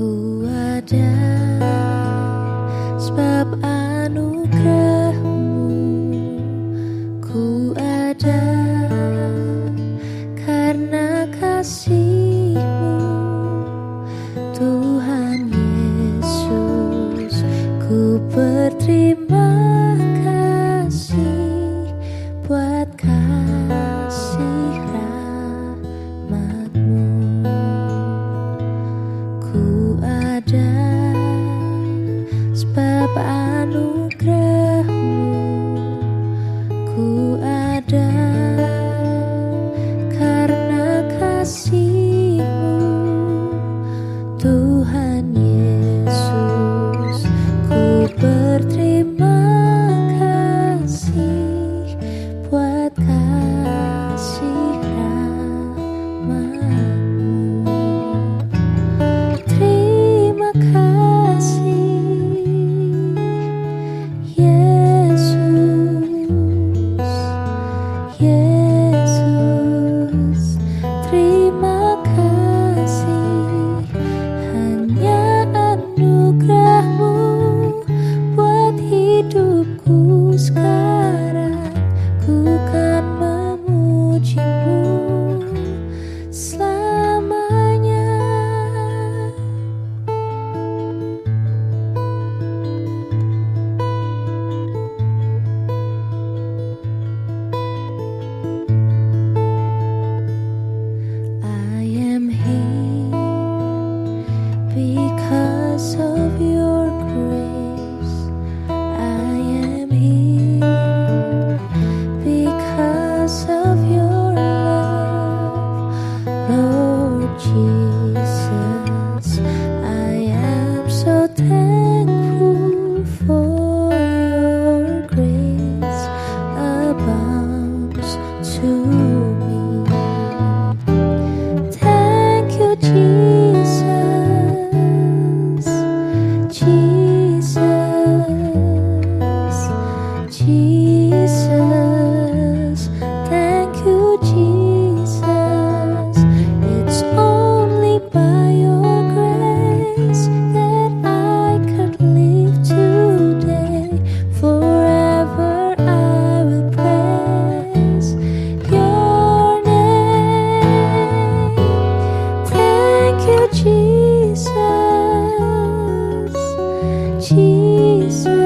ku ada sebab anugerahmu. Ku ada karena kasihmu Tuhan Yesus. Ku berterima sapaan 心 tease.